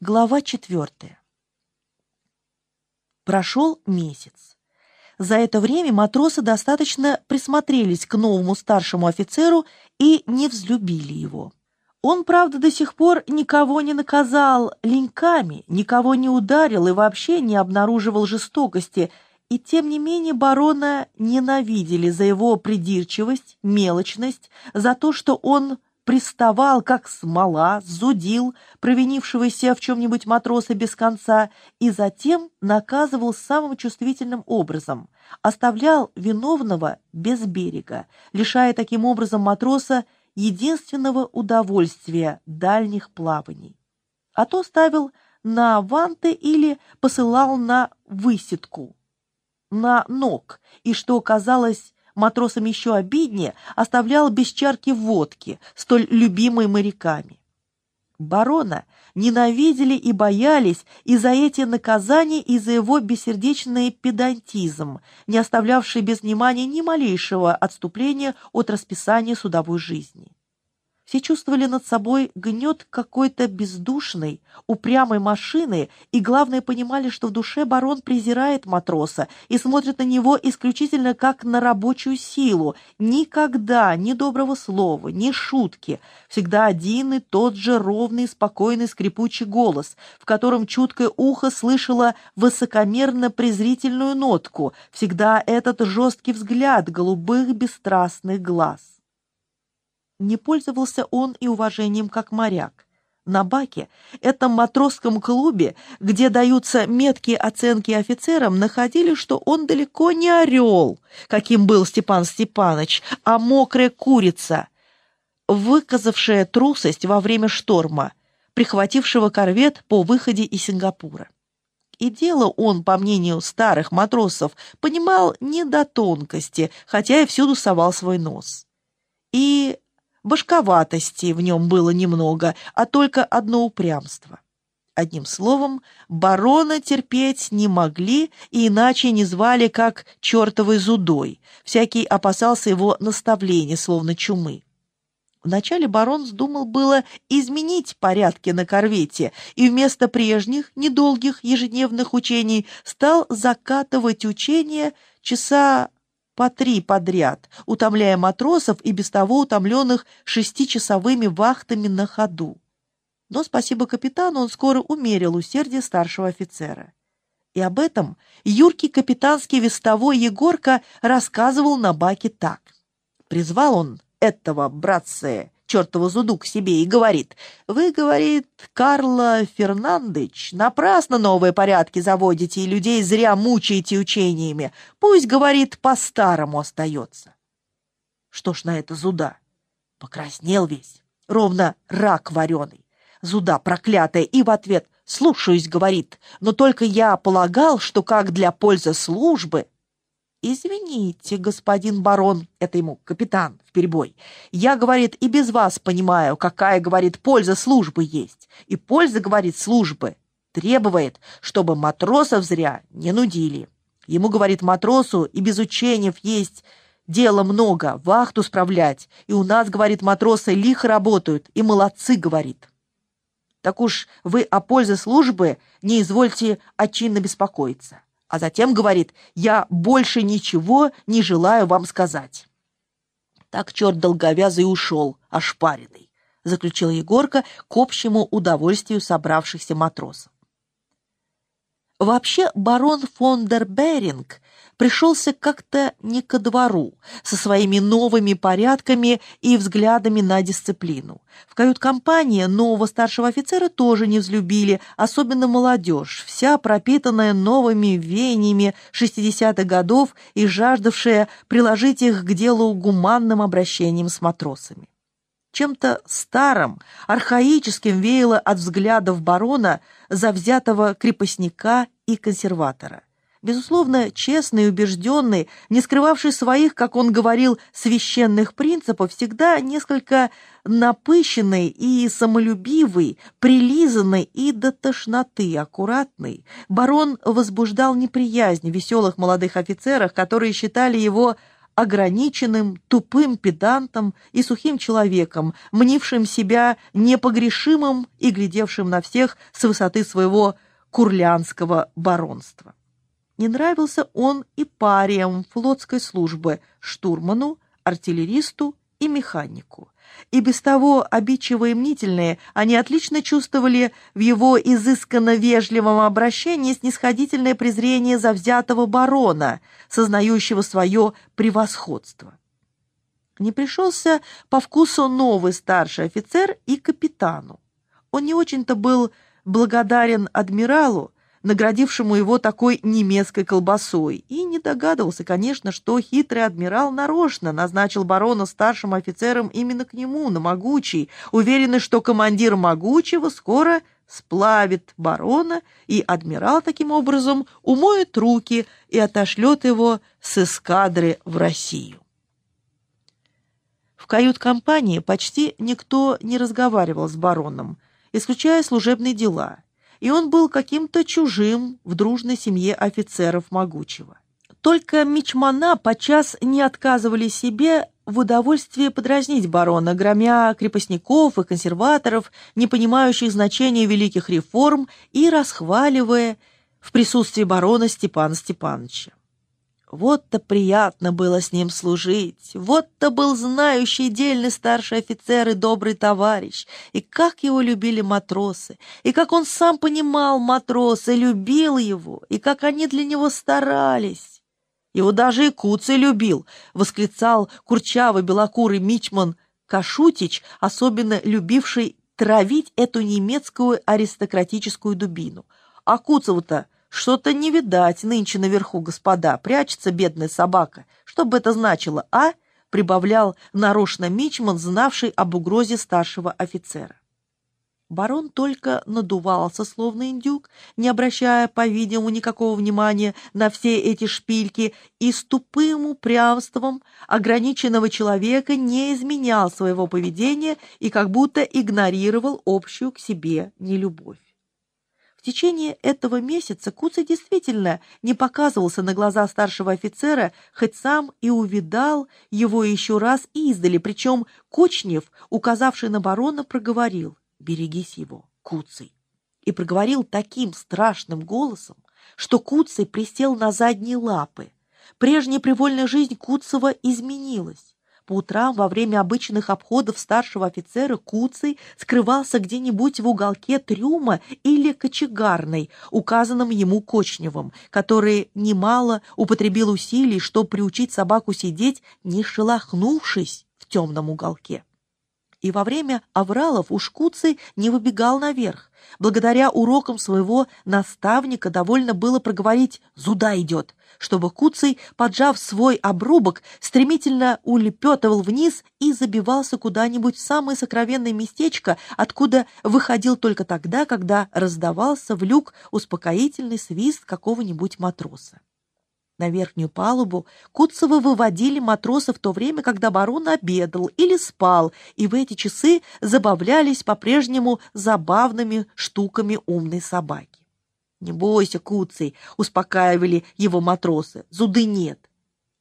Глава четвертая. Прошел месяц. За это время матросы достаточно присмотрелись к новому старшему офицеру и не взлюбили его. Он, правда, до сих пор никого не наказал леньками, никого не ударил и вообще не обнаруживал жестокости, и тем не менее барона ненавидели за его придирчивость, мелочность, за то, что он приставал, как смола, зудил провинившегося в чем-нибудь матроса без конца и затем наказывал самым чувствительным образом, оставлял виновного без берега, лишая таким образом матроса единственного удовольствия дальних плаваний. А то ставил на ванты или посылал на высидку, на ног, и, что казалось матросам еще обиднее, оставлял без чарки водки, столь любимой моряками. Барона ненавидели и боялись и за эти наказания, и за его бессердечный педантизм, не оставлявший без внимания ни малейшего отступления от расписания судовой жизни. Все чувствовали над собой гнет какой-то бездушной, упрямой машины и, главное, понимали, что в душе барон презирает матроса и смотрит на него исключительно как на рабочую силу. Никогда ни доброго слова, ни шутки. Всегда один и тот же ровный, спокойный, скрипучий голос, в котором чуткое ухо слышало высокомерно-презрительную нотку. Всегда этот жесткий взгляд голубых бесстрастных глаз. Не пользовался он и уважением как моряк. На баке, этом матросском клубе, где даются меткие оценки офицерам, находили, что он далеко не орел, каким был Степан Степанович, а мокрая курица, выказавшая трусость во время шторма, прихватившего корвет по выходе из Сингапура. И дело он, по мнению старых матросов, понимал не до тонкости, хотя и всюду совал свой нос. И башковатости в нем было немного, а только одно упрямство. Одним словом, барона терпеть не могли и иначе не звали, как чертовой зудой. Всякий опасался его наставления, словно чумы. Вначале барон вздумал было изменить порядки на корвете и вместо прежних недолгих ежедневных учений стал закатывать учения часа по три подряд, утомляя матросов и без того утомленных шестичасовыми вахтами на ходу. Но, спасибо капитану, он скоро умерил усердие старшего офицера. И об этом юркий капитанский вестовой Егорка рассказывал на баке так. Призвал он этого братца чертову зуду к себе и говорит, «Вы, — говорит, — Карло Фернандыч, напрасно новые порядки заводите и людей зря мучаете учениями. Пусть, — говорит, — по-старому остается». Что ж на это зуда? Покраснел весь, ровно рак вареный. Зуда проклятая, и в ответ «Слушаюсь», — говорит, «но только я полагал, что как для пользы службы...» «Извините, господин барон», — это ему капитан в перебой, «я, говорит, и без вас понимаю, какая, говорит, польза службы есть. И польза, говорит, службы требует, чтобы матросов зря не нудили. Ему, говорит, матросу и без учениев есть дело много, вахту справлять, и у нас, говорит, матросы лихо работают, и молодцы, говорит». Так уж вы о пользе службы не извольте отчинно беспокоиться а затем говорит «Я больше ничего не желаю вам сказать». Так черт долговязый ушел, ошпаренный, заключил Егорка к общему удовольствию собравшихся матросов. Вообще барон фон дер Беринг пришелся как-то не ко двору, со своими новыми порядками и взглядами на дисциплину. В кают-компании нового старшего офицера тоже не взлюбили, особенно молодежь, вся пропитанная новыми веяниями 60-х годов и жаждавшая приложить их к делу гуманным обращением с матросами. Чем-то старым, архаическим веяло от взглядов барона, завзятого крепостника и консерватора. Безусловно, честный убежденный, не скрывавший своих, как он говорил, священных принципов, всегда несколько напыщенный и самолюбивый, прилизанный и до тошноты аккуратный, барон возбуждал неприязнь в веселых молодых офицерах, которые считали его ограниченным, тупым педантом и сухим человеком, мнившим себя непогрешимым и глядевшим на всех с высоты своего курлянского баронства. Не нравился он и париям флотской службы, штурману, артиллеристу и механику. И без того обидчивые и мнительные, они отлично чувствовали в его изысканно вежливом обращении снисходительное презрение завзятого барона, сознающего свое превосходство. Не пришелся по вкусу новый старший офицер и капитану. Он не очень-то был благодарен адмиралу, наградившему его такой немецкой колбасой, и не догадывался, конечно, что хитрый адмирал нарочно назначил барона старшим офицером именно к нему, на Могучий, уверенный, что командир Могучего скоро сплавит барона, и адмирал таким образом умоет руки и отошлет его с эскадры в Россию. В кают-компании почти никто не разговаривал с бароном, исключая служебные дела – и он был каким-то чужим в дружной семье офицеров могучего. Только мичмана подчас не отказывали себе в удовольствии подразнить барона, громя крепостников и консерваторов, не понимающих значения великих реформ, и расхваливая в присутствии барона Степана Степановича. Вот-то приятно было с ним служить, вот-то был знающий дельный старший офицер и добрый товарищ, и как его любили матросы, и как он сам понимал матроса, любил его, и как они для него старались. Его даже и Куцый любил, восклицал курчавый белокурый мичман Кашутич, особенно любивший травить эту немецкую аристократическую дубину. А Куцеву-то что-то не видать нынче наверху, господа, прячется бедная собака. Что бы это значило, а? Прибавлял нарочно Мичман, знавший об угрозе старшего офицера. Барон только надувался, словно индюк, не обращая, по-видимому, никакого внимания на все эти шпильки, и с тупым упрямством ограниченного человека не изменял своего поведения и как будто игнорировал общую к себе нелюбовь течение этого месяца Куцый действительно не показывался на глаза старшего офицера, хоть сам и увидал его еще раз издали, причем Кочнев, указавший на барона, проговорил «Берегись его, Куцый!» и проговорил таким страшным голосом, что Куцый присел на задние лапы. Прежняя привольная жизнь Куцева изменилась. По утрам во время обычных обходов старшего офицера Куцый скрывался где-нибудь в уголке трюма или кочегарной, указанном ему Кочневым, который немало употребил усилий, чтобы приучить собаку сидеть, не шелохнувшись в темном уголке. И во время авралов уж Куцый не выбегал наверх. Благодаря урокам своего наставника довольно было проговорить «Зуда идет», чтобы Куцый, поджав свой обрубок, стремительно улепетывал вниз и забивался куда-нибудь в самое сокровенное местечко, откуда выходил только тогда, когда раздавался в люк успокоительный свист какого-нибудь матроса. На верхнюю палубу Куцева выводили матросы в то время, когда барон обедал или спал, и в эти часы забавлялись по-прежнему забавными штуками умной собаки. «Не бойся, Куцей!» — успокаивали его матросы. «Зуды нет!»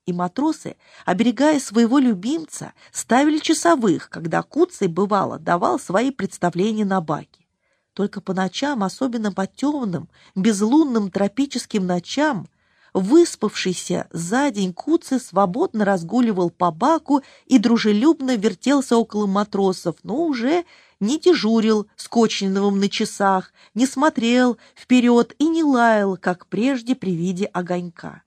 И матросы, оберегая своего любимца, ставили часовых, когда Куцей, бывало, давал свои представления на баке. Только по ночам, особенно по темным, безлунным тропическим ночам, выспавшийся за день Куцей свободно разгуливал по баку и дружелюбно вертелся около матросов, но уже не дежурил с Кочниновым на часах, не смотрел вперед и не лаял, как прежде при виде огонька.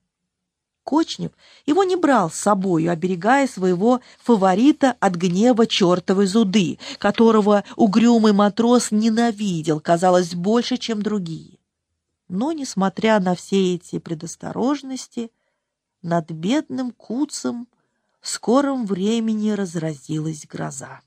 Кочнев его не брал с собою, оберегая своего фаворита от гнева чертовой зуды, которого угрюмый матрос ненавидел, казалось, больше, чем другие. Но, несмотря на все эти предосторожности, над бедным куцем в скором времени разразилась гроза.